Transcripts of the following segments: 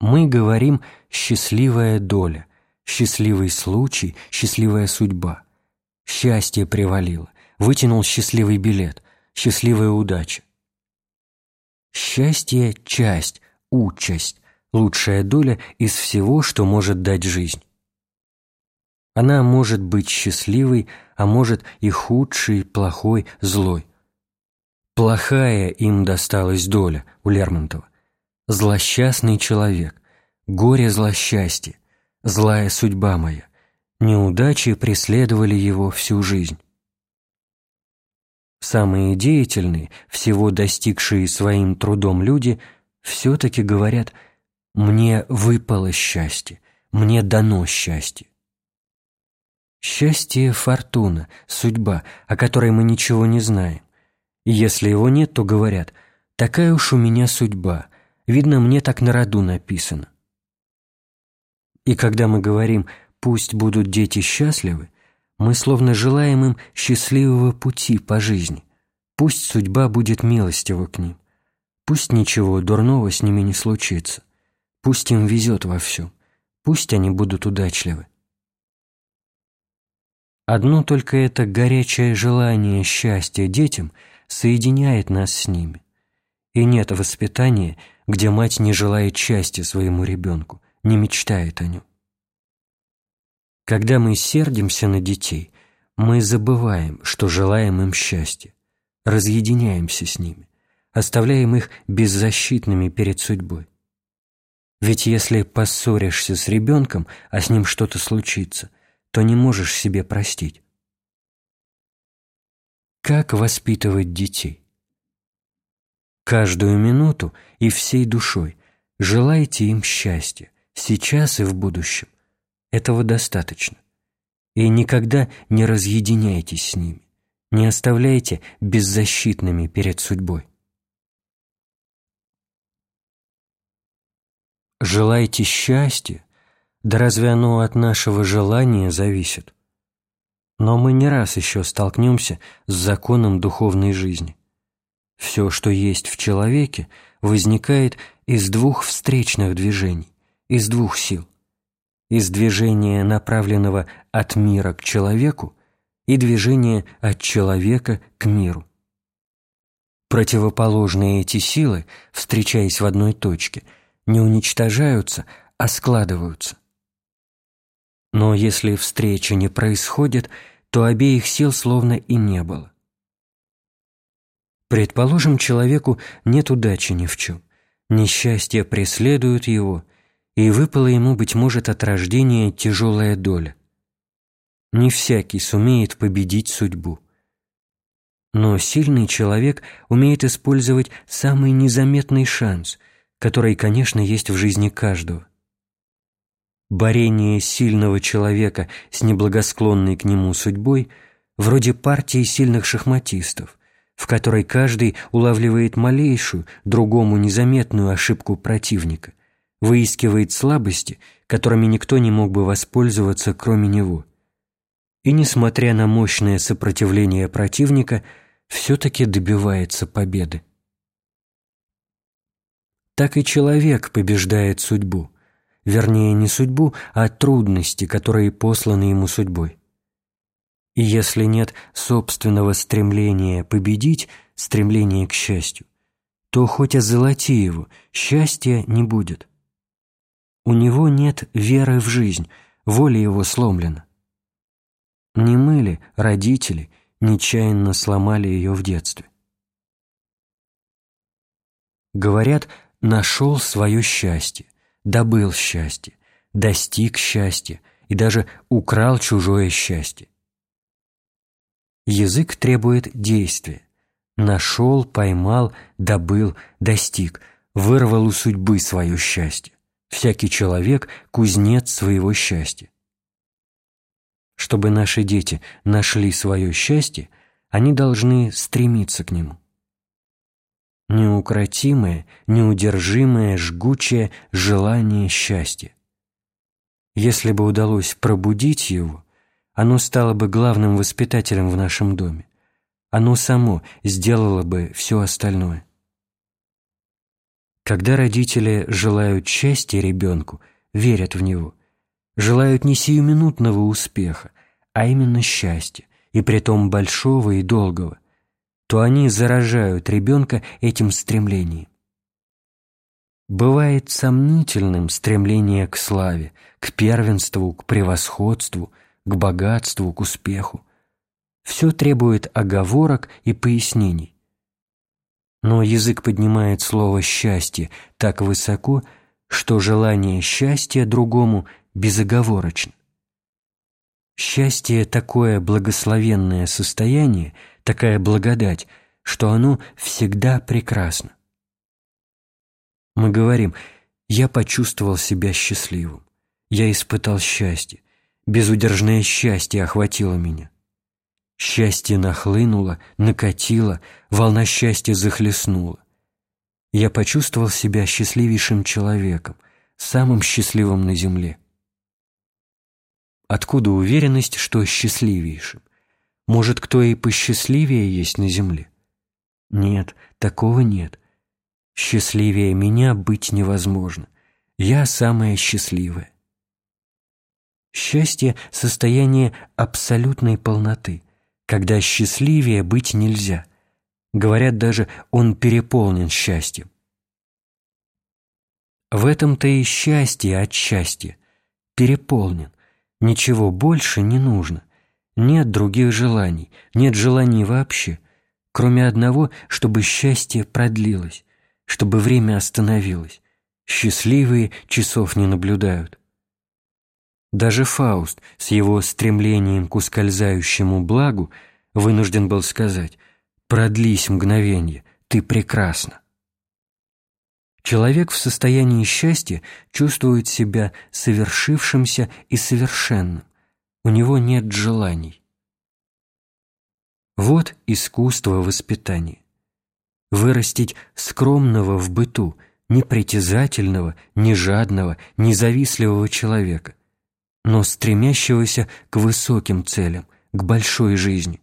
Мы говорим «счастливая доля», «счастливый случай», «счастливая судьба». Счастье привалило, вытянул счастливый билет, счастливая удача. Счастье – часть, участь, лучшая доля из всего, что может дать жизнь. Она может быть счастливой, а может и худшей, плохой, злой. Плохая им досталась доля у Лермонтова. Злосчастный человек, горе злосчастье, злая судьба моя. Неудачи преследовали его всю жизнь. Самые деятельные, всего достигшие своим трудом люди, все-таки говорят «мне выпало счастье, мне дано счастье». Счастье – фортуна, судьба, о которой мы ничего не знаем. И если его нет, то говорят «такая уж у меня судьба, видно, мне так на роду написано». И когда мы говорим «пусть будут дети счастливы», мы словно желаем им счастливого пути по жизни. Пусть судьба будет милостива к ним. Пусть ничего дурного с ними не случится. Пусть им везет во всем. Пусть они будут удачливы. Одно только это горячее желание счастья детям соединяет нас с ними. И нет воспитания, где мать не желает счастья своему ребенку, не мечтает о нем. Когда мы сердимся на детей, мы забываем, что желаем им счастья, разъединяемся с ними, оставляем их беззащитными перед судьбой. Ведь если поссоришься с ребенком, а с ним что-то случится, то не можешь себе простить. Как воспитывать детей? Каждую минуту и всей душой желайте им счастья, сейчас и в будущем. Этого достаточно. И никогда не разъединяйтесь с ними, не оставляйте беззащитными перед судьбой. Желайте счастья, да разве оно от нашего желания зависит? Но мы не раз еще столкнемся с законом духовной жизни. Все, что есть в человеке, возникает из двух встречных движений, из двух сил. Из движения, направленного от мира к человеку, и движения от человека к миру. Противоположные эти силы, встречаясь в одной точке, не уничтожаются, а складываются. Но если встреча не происходит, то обеих сил словно и не было. Предположим, человеку нет удачи ни в чем, несчастье преследует его, и выпала ему, быть может, от рождения тяжелая доля. Не всякий сумеет победить судьбу. Но сильный человек умеет использовать самый незаметный шанс, который, конечно, есть в жизни каждого – Борение сильного человека с неблагосклонной к нему судьбой вроде партии сильных шахматистов, в которой каждый улавливает малейшую, другому незаметную ошибку противника, выискивает слабости, которыми никто не мог бы воспользоваться, кроме него. И, несмотря на мощное сопротивление противника, все-таки добивается победы. Так и человек побеждает судьбу – вернее, не судьбу, а трудности, которые посланы ему судьбой. И если нет собственного стремления победить, стремления к счастью, то хоть озолоти его, счастья не будет. У него нет веры в жизнь, воля его сломлена. Не мы ли, родители, нечаянно сломали ее в детстве? Говорят, нашел свое счастье добыл счастье, достиг счастья и даже украл чужое счастье. Язык требует действия. Нашел, поймал, добыл, достиг, вырвал у судьбы свое счастье. Всякий человек – кузнец своего счастья. Чтобы наши дети нашли свое счастье, они должны стремиться к нему неукротимое, неудержимое, жгучее желание счастья. Если бы удалось пробудить его, оно стало бы главным воспитателем в нашем доме. Оно само сделало бы все остальное. Когда родители желают счастья ребенку, верят в него, желают не сиюминутного успеха, а именно счастья, и притом большого и долгого, то они заражают ребенка этим стремлением. Бывает сомнительным стремление к славе, к первенству, к превосходству, к богатству, к успеху. Все требует оговорок и пояснений. Но язык поднимает слово «счастье» так высоко, что желание счастья другому безоговорочно. Счастье – такое благословенное состояние, такая благодать, что оно всегда прекрасно. Мы говорим «я почувствовал себя счастливым, я испытал счастье, безудержное счастье охватило меня». Счастье нахлынуло, накатило, волна счастья захлестнула. Я почувствовал себя счастливейшим человеком, самым счастливым на земле. Откуда уверенность, что счастливейшим? Может, кто и посчастливее есть на земле? Нет, такого нет. Счастливее меня быть невозможно. Я самая счастливая. Счастье – состояние абсолютной полноты, когда счастливее быть нельзя. Говорят даже, он переполнен счастьем. В этом-то и счастье от счастья. Переполнен. Ничего больше не нужно. Нет других желаний, нет желаний вообще, кроме одного, чтобы счастье продлилось, чтобы время остановилось. Счастливые часов не наблюдают. Даже Фауст с его стремлением к ускользающему благу вынужден был сказать «Продлись мгновенье, ты прекрасна». Человек в состоянии счастья чувствует себя совершившимся и совершенным. У него нет желаний. Вот искусство воспитания. Вырастить скромного в быту, непритязательного, не жадного, независливого человека, но стремящегося к высоким целям, к большой жизни.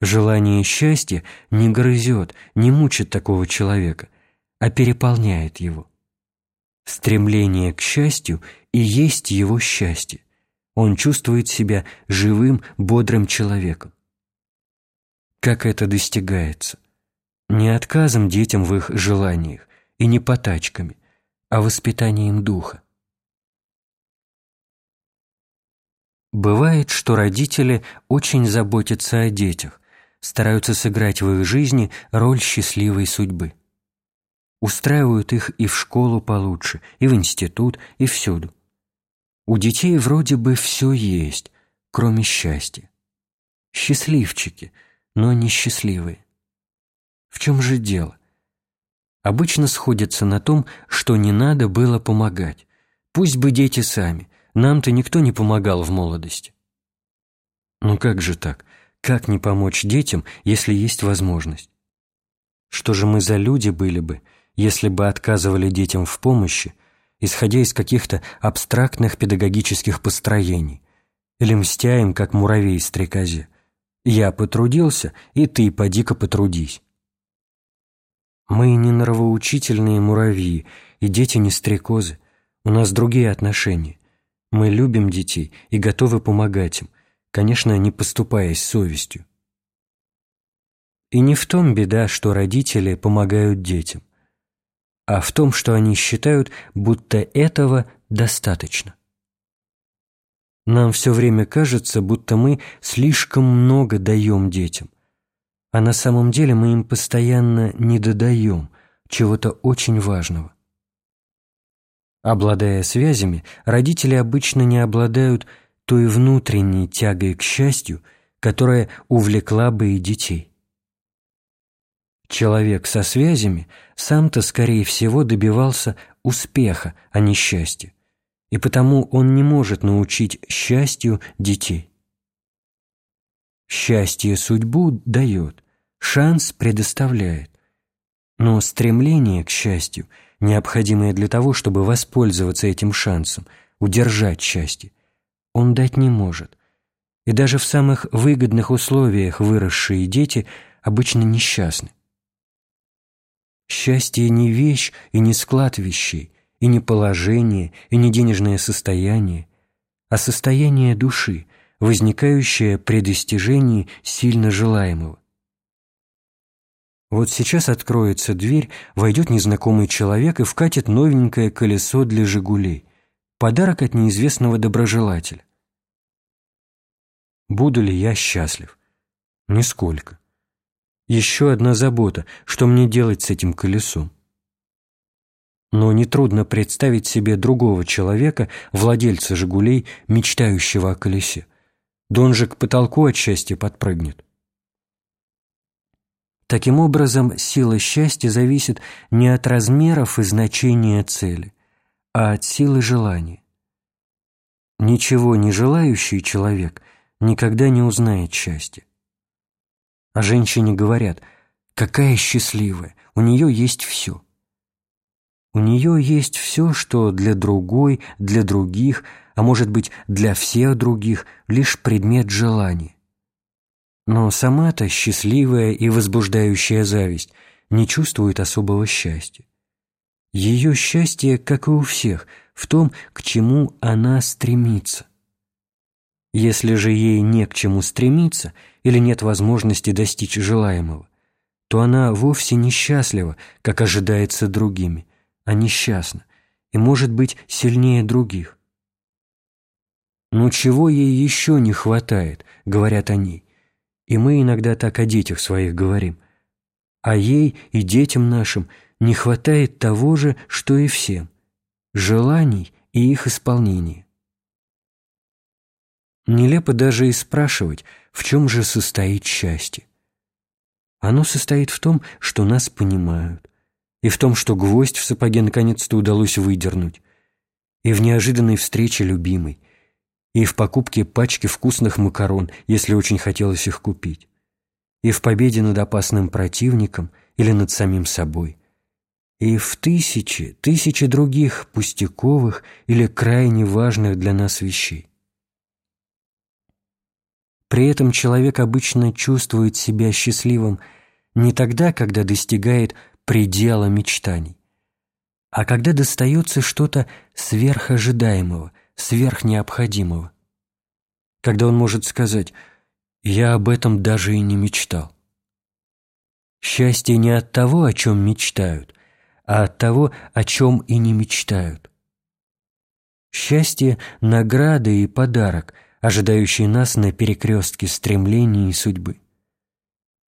Желание счастья не грызет, не мучит такого человека, а переполняет его. Стремление к счастью и есть его счастье. Он чувствует себя живым, бодрым человеком. Как это достигается? Не отказом детям в их желаниях и не потачками, а воспитанием духа. Бывает, что родители очень заботятся о детях, стараются сыграть в их жизни роль счастливой судьбы устраивают их и в школу получше, и в институт, и всюду. У детей вроде бы все есть, кроме счастья. Счастливчики, но не счастливые. В чем же дело? Обычно сходятся на том, что не надо было помогать. Пусть бы дети сами, нам-то никто не помогал в молодости. Ну как же так? Как не помочь детям, если есть возможность? Что же мы за люди были бы, если бы отказывали детям в помощи, исходя из каких-то абстрактных педагогических построений, или мстя им, как муравей стрекозе. «Я потрудился, и ты поди-ка потрудись». Мы не нравоучительные муравьи, и дети не стрекозы. У нас другие отношения. Мы любим детей и готовы помогать им, конечно, не поступаясь совестью. И не в том беда, что родители помогают детям а в том, что они считают, будто этого достаточно. Нам все время кажется, будто мы слишком много даем детям, а на самом деле мы им постоянно не додаем чего-то очень важного. Обладая связями, родители обычно не обладают той внутренней тягой к счастью, которая увлекла бы и детей. Человек со связями сам-то, скорее всего, добивался успеха, а не счастья, и потому он не может научить счастью детей. Счастье судьбу дает, шанс предоставляет, но стремление к счастью, необходимое для того, чтобы воспользоваться этим шансом, удержать счастье, он дать не может. И даже в самых выгодных условиях выросшие дети обычно несчастны. Счастье не вещь и не склад вещей, и не положение, и не денежное состояние, а состояние души, возникающее при достижении сильно желаемого. Вот сейчас откроется дверь, войдет незнакомый человек и вкатит новенькое колесо для «Жигулей». Подарок от неизвестного доброжелателя. Буду ли я счастлив? Нисколько. Еще одна забота, что мне делать с этим колесом. Но нетрудно представить себе другого человека, владельца «Жигулей», мечтающего о колесе. Да он же потолку от счастья подпрыгнет. Таким образом, сила счастья зависит не от размеров и значения цели, а от силы желания. Ничего не желающий человек никогда не узнает счастья. О женщине говорят, какая счастливая, у нее есть все. У нее есть все, что для другой, для других, а может быть, для всех других, лишь предмет желания. Но сама-то счастливая и возбуждающая зависть не чувствует особого счастья. Ее счастье, как и у всех, в том, к чему она стремится. Если же ей не к чему стремиться или нет возможности достичь желаемого, то она вовсе несчастлива, как ожидается другими, а несчастна и может быть сильнее других. Но чего ей еще не хватает, говорят они, и мы иногда так о детях своих говорим, а ей и детям нашим не хватает того же, что и всем – желаний и их исполнения. Нелепо даже и спрашивать, в чем же состоит счастье. Оно состоит в том, что нас понимают, и в том, что гвоздь в сапоге наконец-то удалось выдернуть, и в неожиданной встрече любимой, и в покупке пачки вкусных макарон, если очень хотелось их купить, и в победе над опасным противником или над самим собой, и в тысячи, тысячи других пустяковых или крайне важных для нас вещей. При этом человек обычно чувствует себя счастливым не тогда, когда достигает предела мечтаний, а когда достается что-то сверхожидаемого, сверхнеобходимого. Когда он может сказать «я об этом даже и не мечтал». Счастье не от того, о чем мечтают, а от того, о чем и не мечтают. Счастье – награда и подарок – ожидающий нас на перекрестке стремлений и судьбы.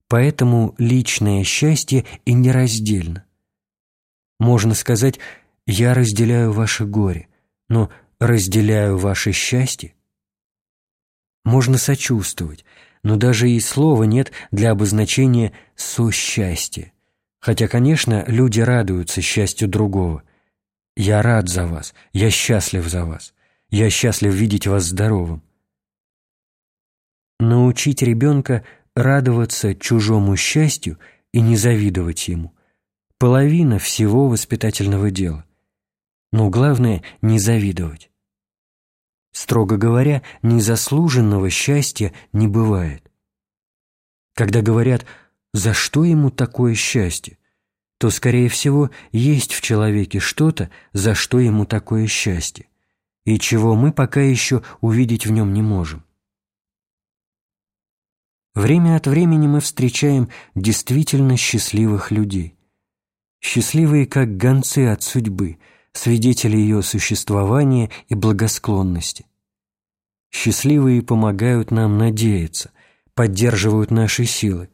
Поэтому личное счастье и нераздельно. Можно сказать «я разделяю ваше горе», но «разделяю ваше счастье»? Можно сочувствовать, но даже и слова нет для обозначения «сосчастье». Хотя, конечно, люди радуются счастью другого. «Я рад за вас», «я счастлив за вас», «я счастлив видеть вас здоровым». Научить ребенка радоваться чужому счастью и не завидовать ему – половина всего воспитательного дела. Но главное – не завидовать. Строго говоря, незаслуженного счастья не бывает. Когда говорят «за что ему такое счастье?», то, скорее всего, есть в человеке что-то, за что ему такое счастье, и чего мы пока еще увидеть в нем не можем. Время от времени мы встречаем действительно счастливых людей. Счастливые, как гонцы от судьбы, свидетели ее существования и благосклонности. Счастливые помогают нам надеяться, поддерживают наши силы.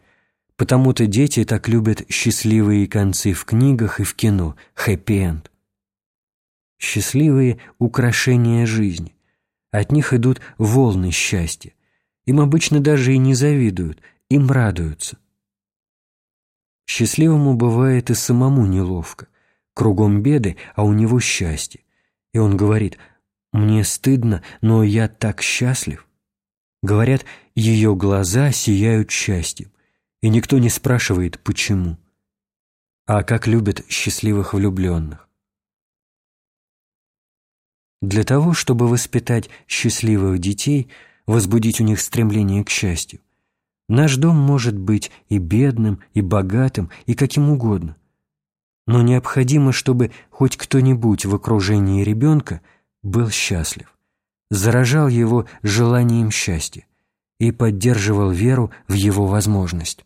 Потому-то дети так любят счастливые концы в книгах и в кино, хэппи-энд. Счастливые – украшения жизни. От них идут волны счастья, им обычно даже и не завидуют, им радуются. Счастливому бывает и самому неловко. Кругом беды, а у него счастье. И он говорит, «Мне стыдно, но я так счастлив». Говорят, ее глаза сияют счастьем, и никто не спрашивает, почему. А как любят счастливых влюбленных. Для того, чтобы воспитать счастливых детей – возбудить у них стремление к счастью. Наш дом может быть и бедным, и богатым, и каким угодно. Но необходимо, чтобы хоть кто-нибудь в окружении ребенка был счастлив, заражал его желанием счастья и поддерживал веру в его возможность.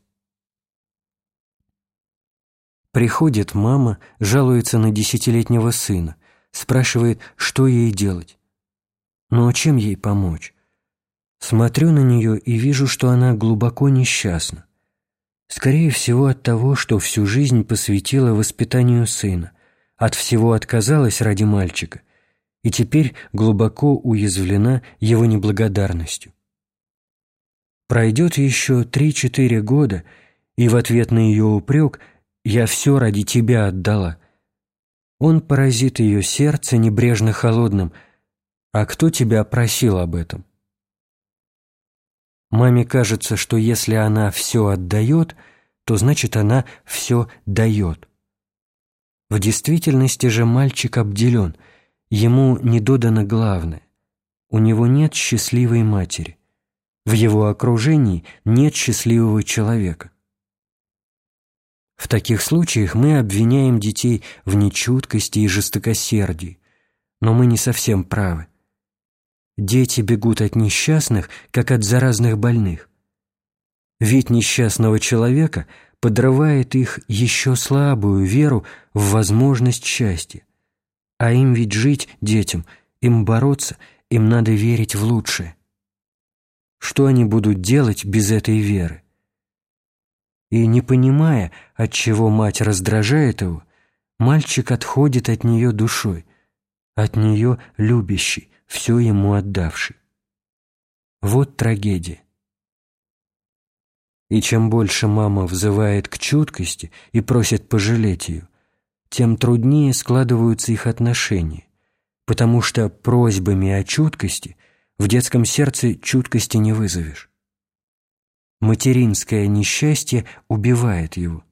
Приходит мама, жалуется на десятилетнего сына, спрашивает, что ей делать. Но чем ей помочь? Смотрю на нее и вижу, что она глубоко несчастна. Скорее всего от того, что всю жизнь посвятила воспитанию сына, от всего отказалась ради мальчика и теперь глубоко уязвлена его неблагодарностью. Пройдет еще три-четыре года, и в ответ на ее упрек «я все ради тебя отдала», он поразит ее сердце небрежно холодным «а кто тебя просил об этом?» Маме кажется, что если она все отдает, то значит она все дает. В действительности же мальчик обделен, ему не додано главное. У него нет счастливой матери. В его окружении нет счастливого человека. В таких случаях мы обвиняем детей в нечуткости и жестокосердии, но мы не совсем правы. Дети бегут от несчастных, как от заразных больных. Вид несчастного человека подрывает их еще слабую веру в возможность счастья. А им ведь жить, детям, им бороться, им надо верить в лучшее. Что они будут делать без этой веры? И не понимая, от чего мать раздражает его, мальчик отходит от нее душой, от нее любящий, все ему отдавший. Вот трагедия. И чем больше мама взывает к чуткости и просит пожалеть ее, тем труднее складываются их отношения, потому что просьбами о чуткости в детском сердце чуткости не вызовешь. Материнское несчастье убивает его.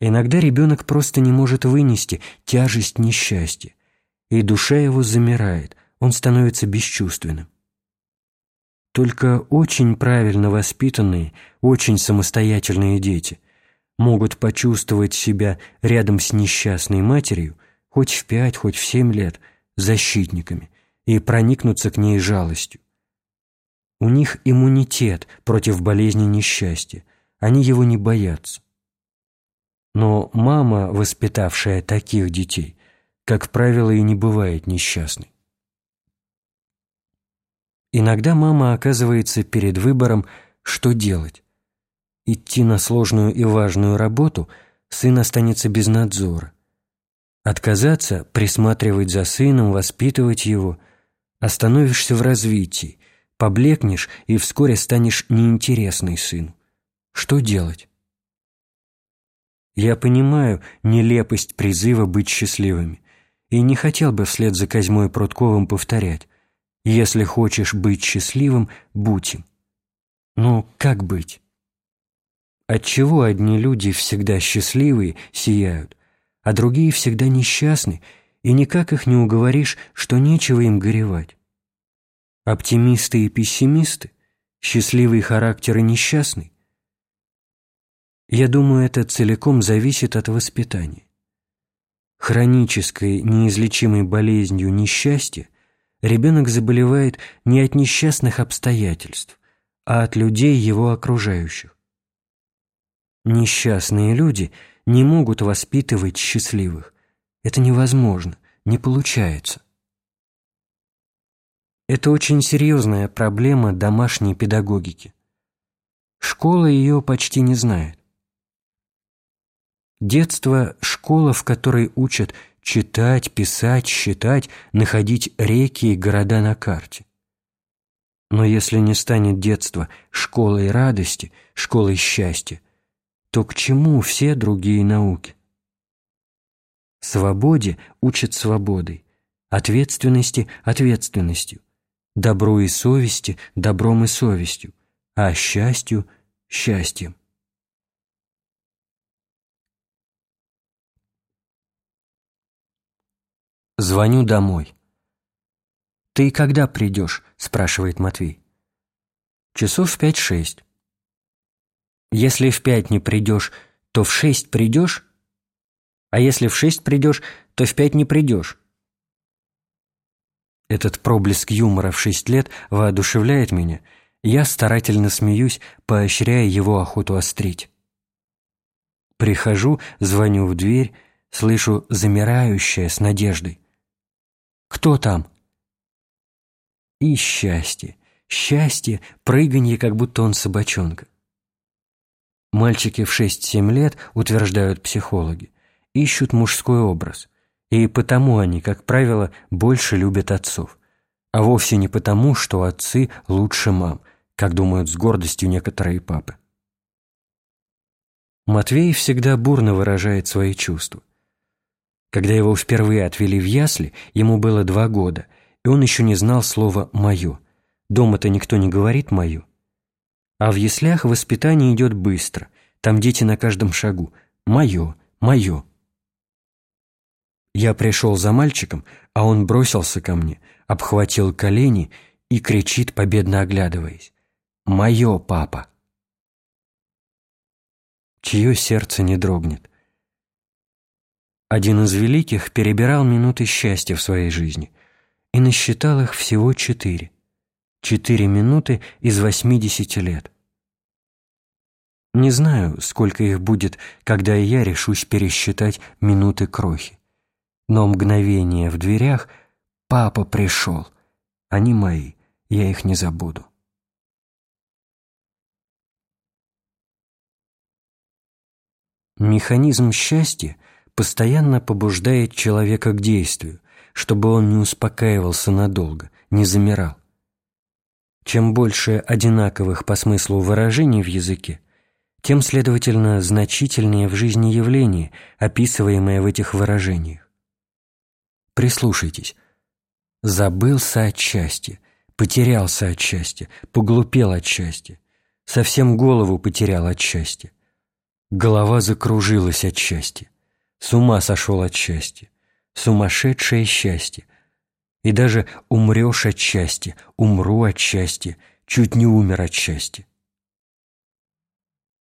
Иногда ребенок просто не может вынести тяжесть несчастья, и душа его замирает, он становится бесчувственным. Только очень правильно воспитанные, очень самостоятельные дети могут почувствовать себя рядом с несчастной матерью хоть в пять, хоть в семь лет защитниками и проникнуться к ней жалостью. У них иммунитет против болезни несчастья, они его не боятся. Но мама, воспитавшая таких детей, как правило, и не бывает несчастной. Иногда мама оказывается перед выбором, что делать. Идти на сложную и важную работу сын останется без надзора. Отказаться, присматривать за сыном, воспитывать его, остановишься в развитии, поблекнешь и вскоре станешь неинтересный сыну. Что делать? Я понимаю нелепость призыва быть счастливыми и не хотел бы вслед за Козьмой Прудковым повторять «Если хочешь быть счастливым, будь им». Но как быть? Отчего одни люди всегда счастливые, сияют, а другие всегда несчастны, и никак их не уговоришь, что нечего им горевать? Оптимисты и пессимисты? Счастливый характер и несчастный? Я думаю, это целиком зависит от воспитания хронической неизлечимой болезнью несчастья, ребенок заболевает не от несчастных обстоятельств, а от людей его окружающих. Несчастные люди не могут воспитывать счастливых. Это невозможно, не получается. Это очень серьезная проблема домашней педагогики. Школа ее почти не знает. Детство – школа, в которой учат читать, писать, считать, находить реки и города на карте. Но если не станет детство школой радости, школой счастья, то к чему все другие науки? Свободе учат свободой, ответственности – ответственностью, добру и совести – добром и совестью, а счастью – счастьем. Звоню домой. «Ты когда придешь?» – спрашивает Матвей. «Часов в пять-шесть». «Если в пять не придешь, то в шесть придешь?» А если в шесть придешь, то в пять не придешь. Этот проблеск юмора в шесть лет воодушевляет меня, я старательно смеюсь, поощряя его охоту острить. Прихожу, звоню в дверь, слышу замирающее с надеждой. «Кто там?» И счастье, счастье, прыганье, как будто он собачонка. Мальчики в 6-7 лет, утверждают психологи, ищут мужской образ, и потому они, как правило, больше любят отцов, а вовсе не потому, что отцы лучше мам, как думают с гордостью некоторые папы. Матвей всегда бурно выражает свои чувства. Когда его впервые отвели в ясли, ему было два года, и он еще не знал слова «моё». Дома-то никто не говорит «моё». А в яслях воспитание идет быстро, там дети на каждом шагу. «Моё, моё». Я пришел за мальчиком, а он бросился ко мне, обхватил колени и кричит, победно оглядываясь. «Мое, папа!» Чье сердце не дрогнет? Один из великих перебирал минуты счастья в своей жизни и насчитал их всего четыре. Четыре минуты из восьмидесяти лет. Не знаю, сколько их будет, когда я решусь пересчитать минуты крохи. Но мгновение в дверях «Папа пришел». Они мои, я их не забуду. Механизм счастья постоянно побуждает человека к действию, чтобы он не успокаивался надолго, не замирал. Чем больше одинаковых по смыслу выражений в языке, тем, следовательно, значительнее в жизни явления, описываемое в этих выражениях. Прислушайтесь. Забылся от счастья, потерялся от счастья, поглупел от счастья, совсем голову потерял от счастья. Голова закружилась от счастья, с ума сошел от счастья, сумасшедшее счастье. И даже умрешь от счастья, умру от счастья, чуть не умер от счастья.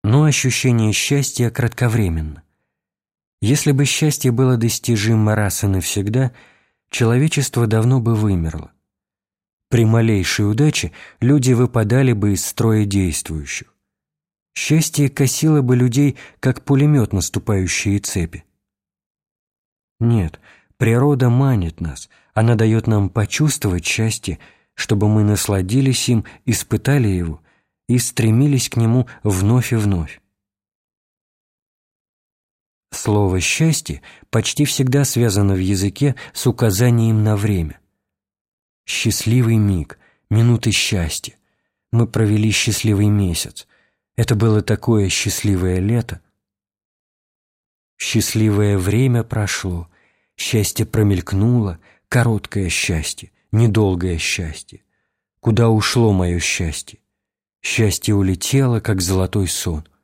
Но ощущение счастья кратковременно. Если бы счастье было достижимо раз и навсегда, человечество давно бы вымерло. При малейшей удаче люди выпадали бы из строя действующих. Счастье косило бы людей, как пулемет, наступающие цепи. Нет, природа манит нас, она дает нам почувствовать счастье, чтобы мы насладились им, испытали его и стремились к нему вновь и вновь. Слово «счастье» почти всегда связано в языке с указанием на время. Счастливый миг, минуты счастья. Мы провели счастливый месяц. Это было такое счастливое лето. Счастливое время прошло, счастье промелькнуло, короткое счастье, недолгое счастье. Куда ушло мое счастье? Счастье улетело, как золотой сон —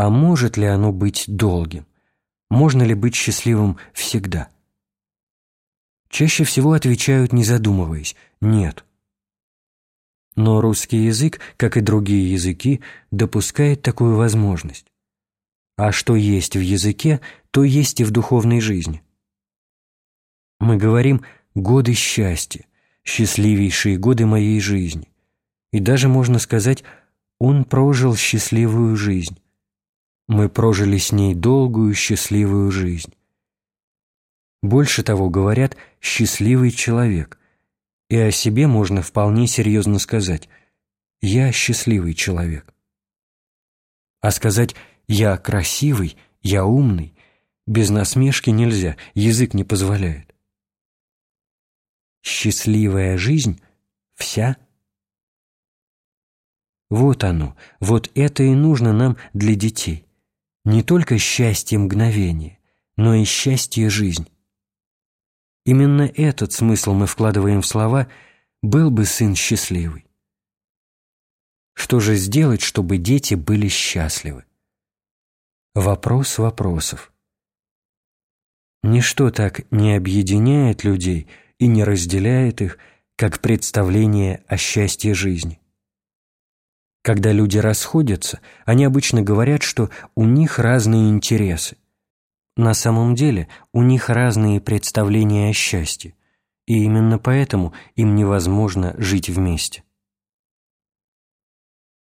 а может ли оно быть долгим? Можно ли быть счастливым всегда? Чаще всего отвечают, не задумываясь, «нет». Но русский язык, как и другие языки, допускает такую возможность. А что есть в языке, то есть и в духовной жизни. Мы говорим «годы счастья», «счастливейшие годы моей жизни». И даже можно сказать «он прожил счастливую жизнь». Мы прожили с ней долгую счастливую жизнь. Больше того, говорят «счастливый человек», и о себе можно вполне серьезно сказать «я счастливый человек». А сказать «я красивый», «я умный» без насмешки нельзя, язык не позволяет. Счастливая жизнь вся вот оно, вот это и нужно нам для детей не только счастье мгновения, но и счастье жизнь. Именно этот смысл мы вкладываем в слова «был бы сын счастливый». Что же сделать, чтобы дети были счастливы? Вопрос вопросов. Ничто так не объединяет людей и не разделяет их, как представление о счастье жизни. Когда люди расходятся, они обычно говорят, что у них разные интересы. на самом деле у них разные представления о счастье, и именно поэтому им невозможно жить вместе.